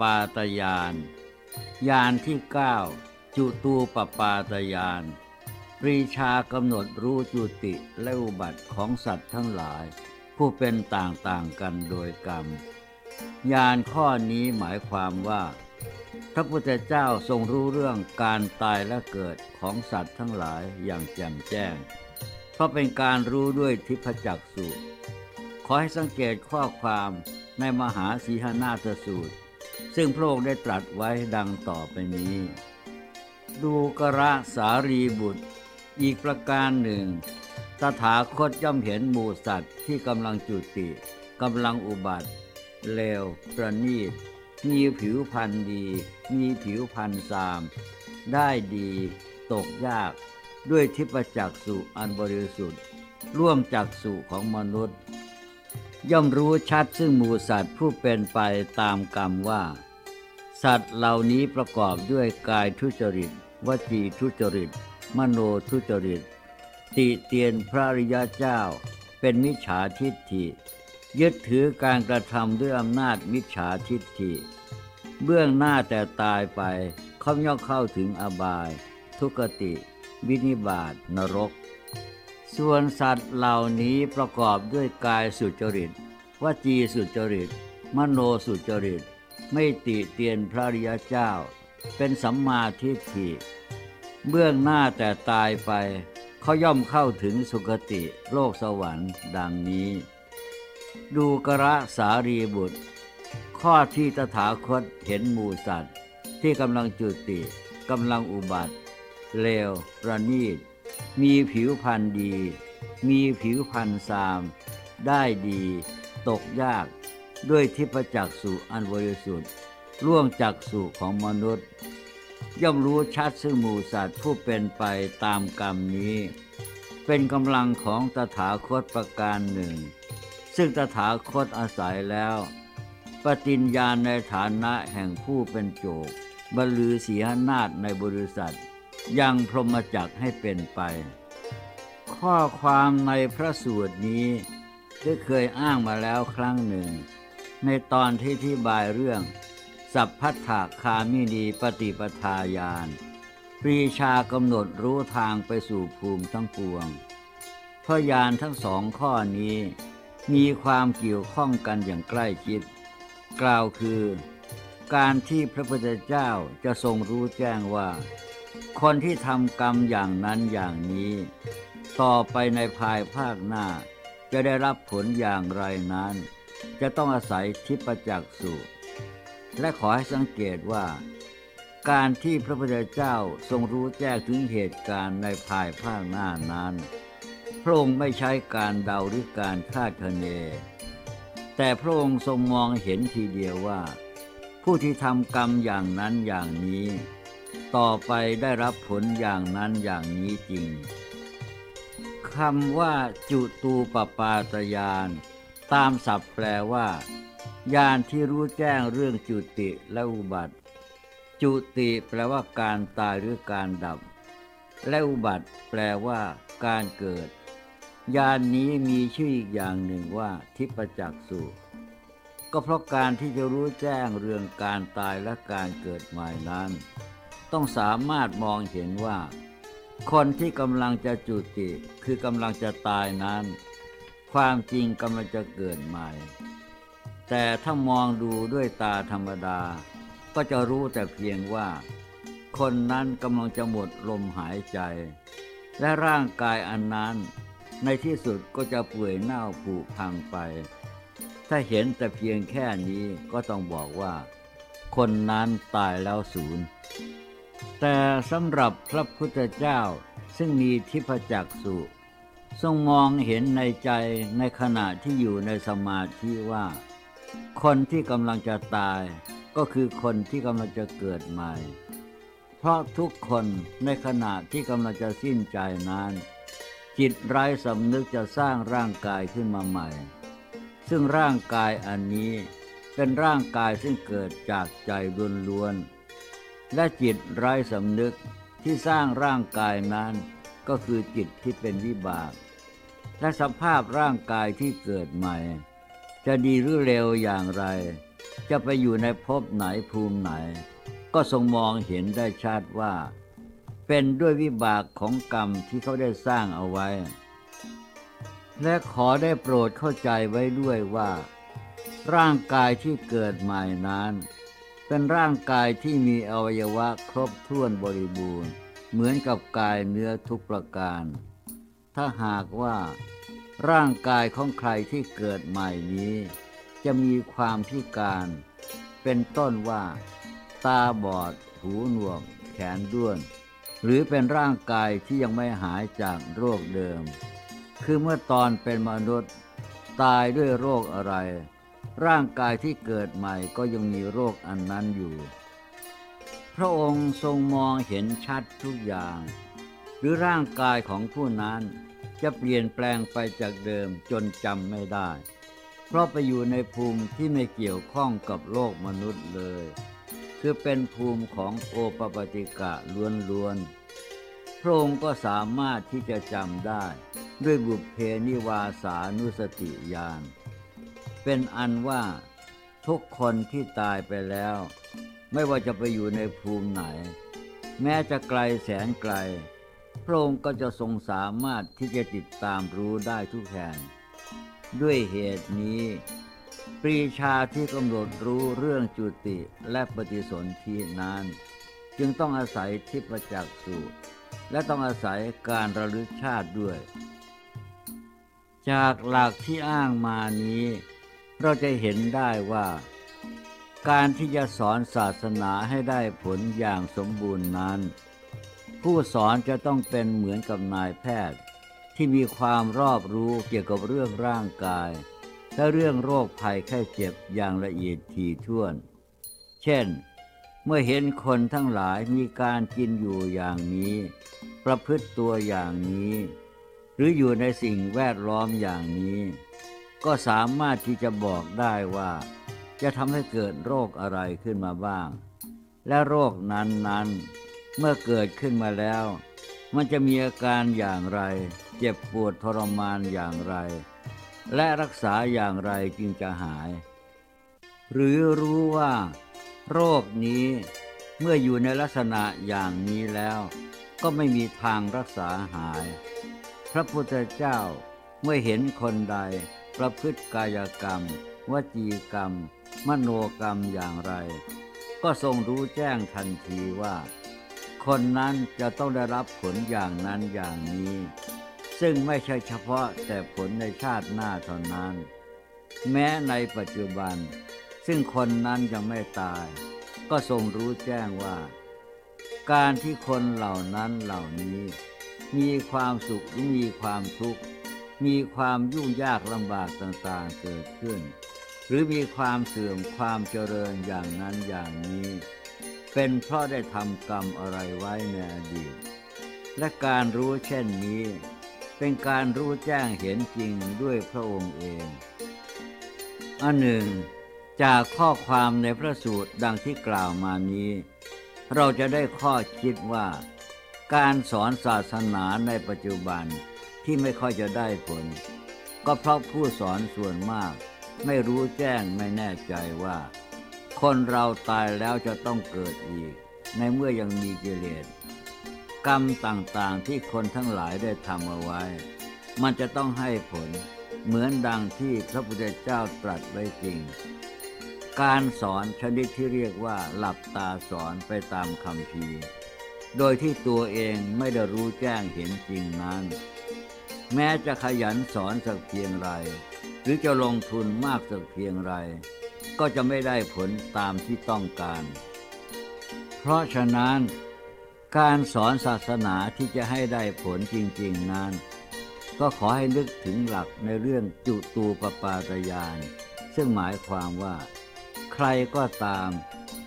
ปาตยานยานที่เก้าจุตูปปาตยานปรีชากำหนดรู้จุติและอุบัติของสัตว์ทั้งหลาย ผู้เป็นต่างๆกันโดยกรรมยานข้อนี้หมายความว่าพระพุทธเจ้าทรงรู้เรื่องการตายและเกิดของสัตว์ทั้งหลายอย่างแจ่มแจ้ง เพราะเป็นการรู้ด้วยทิพจักสุขอให้สังเกตข้อความในมหาสีหนาทสูตร ซึ่งพระองค์ได้ตรัสไว้ดังต่อไปนี้ ดูกระสารีบุตร อีกประการหนึ่ง ตถาคตย่อมเห็นหมูสัตว์ที่กำลังจุติกำลังอุบัติ เลวประณีต มีผิวพันธ์ดี มีผิวพันธ์สาม ได้ดี ตกยาก ด้วยทิพจักสุอันบริสุทธิ์ ร่วมจักสุของมนุษย์ย่อมรู้ชัดซึ่งหมูสัตว์ผู้เป็นไปตามกรรมว่า สัตว์เหล่านี้ประกอบด้วยกายทุจริต วจีทุจริต มโนทุจริต ติเตียนพระริยเจ้า เป็นมิจฉาทิฏฐิ ยึดถือการกระทำด้วยอำนาจมิจฉาทิฏฐิ เบื้องหน้าแต่ตายไปเขาย่อเข้าถึงอบาย ทุกติ วินิบาตนรก ส่วนสัตว์เหล่านี้ประกอบด้วยกายสุจริต วจีสุจริต มโนสุจริต ไม่ติเตียนพระริยเจ้า เป็นสัมมาทิฏฐิ เบื้องหน้าแต่ตายไปเขาย่อมเข้าถึงสุคติโลกสวรรค์ดังนี้ ดูกระสารีบุตร ข้อที่ตถาคตเห็นหมูสัตว์ ที่กำลังจุติกำลังอุบัติ เลว ประณีต มีผิวพันธ์ดี มีผิวพันธ์สาม ได้ดี ตกยาก ด้วยทิพจักสุอันบริสุทธิ์ล่วงจักสุของมนุษย์ ย่อมรู้ชัดซึ่งหมูสัตว์ผู้เป็นไปตามกรรมนี้ เป็นกำลังของตถาคตประการหนึ่ง ซึ่งตถาคตอาศัยแล้ว ปฏิญญาในฐานะแห่งผู้เป็นโจกบรรลือเสียนาฏในบริษัท ยังพรหมจักให้เป็นไป ข้อความในพระสูตรนี้ได้เคยอ้างมาแล้วครั้งหนึ่ง ในตอนที่ที่บายเรื่อง สัพพัทธคามินีปฏิปทาญาณปรีชากำหนดรู้ทางไปสู่ภูมิทั้งปวงเพราะญาณทั้งสองข้อนี้ มีความเกี่ยวข้องกันอย่างใกล้ชิด กล่าวคือ การที่พระพุทธเจ้าจะทรงรู้แจ้งว่า คนที่ทำกรรมอย่างนั้นอย่างนี้ ต่อไปในภายภาคหน้าจะได้รับผลอย่างไรนั้น จะต้องอาศัยทิพจักสุและขอให้สังเกตว่า การที่พระพุทธเจ้าทรงรู้แจ้งถึงเหตุการณ์ในภายภาคหน้านั้น พระองค์ไม่ใช้การเดาหรือการคาดคะเน แต่พระองค์ทรงมองเห็นทีเดียวว่า ผู้ที่ทำกรรมอย่างนั้นอย่างนี้ ต่อไปได้รับผลอย่างนั้นอย่างนี้จริงคำว่าจุตูปปาตยาน ตามศัพท์แปลว่าญาณที่รู้แจ้งเรื่องจุติและอุบัติ จุติแปลว่าการตายหรือการดับ และอุบัติ แปลว่า การเกิดญาณนนี้มีชื่ออีกอย่างหนึ่งว่า ทิพจักสุก็เพราะการที่จะรู้แจ้งเรื่องการตายและการเกิดใหม่นั้น ต้องสามารถมองเห็นว่า คนที่กำลังจะจุติคือกำลังจะตายนั้น ความจริงกำลังจะเกิดใหม่ แต่ถ้ามองดูด้วยตาธรรมดา ก็จะรู้แต่เพียงว่า คนนั้นกำลังจะหมดลมหายใจ และร่างกายอันนั้น ในที่สุดก็จะเปื่อยเน่าผุพังไป ถ้าเห็นแต่เพียงแค่นี้ก็ต้องบอกว่า คนนั้นตายแล้วศูนย์แต่สำหรับพระพุทธเจ้าซึ่งมีทิพจักสุ ทรงมองเห็นในใจในขณะที่อยู่ในสมาธิว่า คนที่กำลังจะตาย ก็คือคนที่กำลังจะเกิดใหม่ เพราะทุกคนในขณะที่กำลังจะสิ้นใจนั้น จิตไร้สำนึกจะสร้างร่างกายขึ้นมาใหม่ ซึ่งร่างกายอันนี้เป็นร่างกายซึ่งเกิดจากใจล้วนๆและจิตไร้สำนึกที่สร้างร่างกายนั้นก็คือจิตที่เป็นวิบาก และสภาพร่างกายที่เกิดใหม่ จะดีหรือเร็วอย่างไร จะไปอยู่ในภพไหนภูมิไหน ก็ทรงมองเห็นได้ชัดว่า เป็นด้วยวิบากของกรรมที่เขาได้สร้างเอาไว้ และขอได้โปรดเข้าใจไว้ด้วยว่า ร่างกายที่เกิดใหม่นั้น เป็นร่างกายที่มีอวัยวะครบถ้วนบริบูรณ์ เหมือนกับกายเนื้อทุกประการ ถ้าหากว่าร่างกายของใครที่เกิดใหม่นี้ จะมีความพิการ เป็นต้นว่า ตาบอด หูหนวก แขนด้วน หรือเป็นร่างกายที่ยังไม่หายจากโรคเดิม คือเมื่อตอนเป็นมนุษย์ ตายด้วยโรคอะไร ร่างกายที่เกิดใหม่ก็ยังมีโรคอันนั้นอยู่ พระองค์ทรงมองเห็นชัดทุกอย่าง หรือร่างกายของผู้นั้น จะเปลี่ยนแปลงไปจากเดิมจนจำไม่ได้ เพราะไปอยู่ในภูมิที่ไม่เกี่ยวข้องกับโลกมนุษย์เลย คือเป็นภูมิของโอปปติกะล้วนๆพระองค์ก็สามารถที่จะจำได้ ด้วยบุพเพนิวาสานุสติญาณเป็นอันว่าทุกคนที่ตายไปแล้ว ไม่ว่าจะไปอยู่ในภูมิไหน แม้จะไกลแสนไกล พระองค์ก็จะทรงสามารถที่จะติดตามรู้ได้ทุกแห่ง ด้วยเหตุนี้ ปรีชาที่กำหนดรู้เรื่องจุติและปฏิสนธินั้น จึงต้องอาศัยทิพจักสุและต้องอาศัยการระลึกชาติด้วย จากหลักที่อ้างมานี้ เราจะเห็นได้ว่า การที่จะสอนศาสนาให้ได้ผลอย่างสมบูรณ์นั้น ผู้สอนจะต้องเป็นเหมือนกับนายแพทย์ ที่มีความรอบรู้เกี่ยวกับเรื่องร่างกาย และเรื่องโรคภัยไข้เจ็บอย่างละเอียดถี่ถ้วน เช่น เมื่อเห็นคนทั้งหลายมีการกินอยู่อย่างนี้ ประพฤติตัวอย่างนี้ หรืออยู่ในสิ่งแวดล้อมอย่างนี้ ก็สามารถที่จะบอกได้ว่า จะทำให้เกิดโรคอะไรขึ้นมาบ้าง และโรคนั้นๆ เมื่อเกิดขึ้นมาแล้ว มันจะมีอาการอย่างไร เจ็บปวดทรมานอย่างไร และรักษาอย่างไรจึงจะหาย หรือรู้ว่า โรคนี้เมื่ออยู่ในลักษณะอย่างนี้แล้ว ก็ไม่มีทางรักษาหาย พระพุทธเจ้าเมื่อเห็นคนใด ประพฤติกายกรรม วจีกรรม มโนกรรมอย่างไร ก็ทรงรู้แจ้งทันทีว่า คนนั้นจะต้องได้รับผลอย่างนั้นอย่างนี้ ซึ่งไม่ใช่เฉพาะแต่ผลในชาติหน้าเท่านั้น แม้ในปัจจุบัน ซึ่งคนนั้นยังไม่ตาย ก็ทรงรู้แจ้งว่า การที่คนเหล่านั้นเหล่านี้ มีความสุขหรือมีความทุกข์มีความยุ่งยากลำบากต่างๆเกิดขึ้น หรือมีความเสื่อมความเจริญอย่างนั้นอย่างนี้ เป็นเพราะได้ทำกรรมอะไรไว้ในอดีต และการรู้เช่นนี้ เป็นการรู้แจ้งเห็นจริงด้วยพระองค์เองอันหนึ่ง จากข้อความในพระสูตรดังที่กล่าวมานี้ เราจะได้ข้อคิดว่า การสอนศาสนาในปัจจุบันที่ไม่ค่อยจะได้ผล ก็เพราะผู้สอนส่วนมาก ไม่รู้แจ้งไม่แน่ใจว่า คนเราตายแล้วจะต้องเกิดอีก ในเมื่อยังมีกิเลสกรรมต่างๆที่คนทั้งหลายได้ทำเอาไว้ มันจะต้องให้ผลเหมือนดังที่พระพุทธเจ้าตรัสไว้จริง การสอนชนิดที่เรียกว่าหลับตาสอนไปตามคำพีโดยที่ตัวเองไม่ได้รู้แจ้งเห็นจริงนั้น แม้จะขยันสอนสักเพียงไร หรือจะลงทุนมากสักเพียงไร ก็จะไม่ได้ผลตามที่ต้องการ เพราะฉะนั้นการสอนศาสนาที่จะให้ได้ผลจริงๆนั้น ก็ขอให้นึกถึงหลักในเรื่องจุตูปปาตยาน ซึ่งหมายความว่า ใครก็ตาม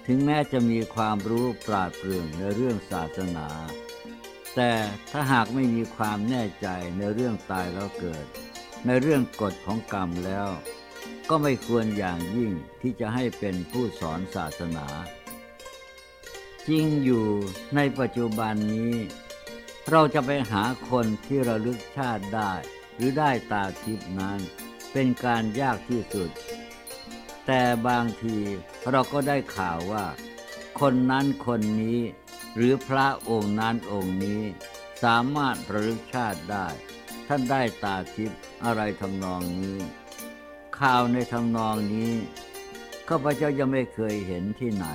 ถึงแม้จะมีความรู้ปราดเปรื่องในเรื่องศาสนา แต่ถ้าหากไม่มีความแน่ใจในเรื่องตายแล้วเกิด ในเรื่องกฎของกรรมแล้ว ก็ไม่ควรอย่างยิ่งที่จะให้เป็นผู้สอนศาสนา จริงอยู่ในปัจจุบันนี้ เราจะไปหาคนที่ระลึกชาติได้ หรือได้ตาทิพนั้นเป็นการยากที่สุด แต่บางทีเราก็ได้ข่าวว่า คนนั้นคนนี้ หรือพระองค์นั้นองค์นี้ สามารถระลึกชาติได้ ท่านได้ตาทิพอะไรทำนองนี้ ข่าวในทำนองนี้ข้าพเจ้ายังไม่เคยเห็นที่ไหน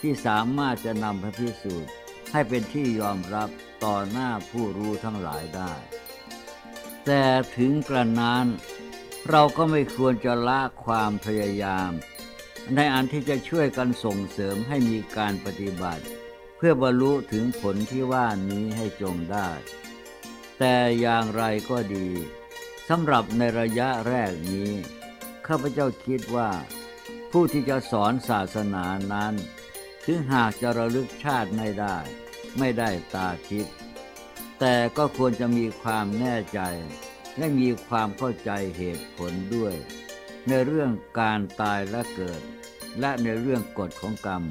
ที่สามารถจะนำพระพิสูจน์ให้เป็นที่ยอมรับต่อหน้าผู้รู้ทั้งหลายได้ แต่ถึงกระนั้นเราก็ไม่ควรจะละความพยายาม ในอันที่จะช่วยกันส่งเสริมให้มีการปฏิบัติ เพื่อบรรลุถึงผลที่ว่านี้ให้จงได้ แต่อย่างไรก็ดีสำหรับในระยะแรกนี้ ข้าพเจ้าคิดว่า ผู้ที่จะสอนศาสนานั้น ถึงหากจะระลึกชาติไม่ได้ ไม่ได้ตาทิพย์แต่ก็ควรจะมีความแน่ใจ และมีความเข้าใจเหตุผลด้วย ในเรื่องการตายและเกิด และในเรื่องกฎของกรรม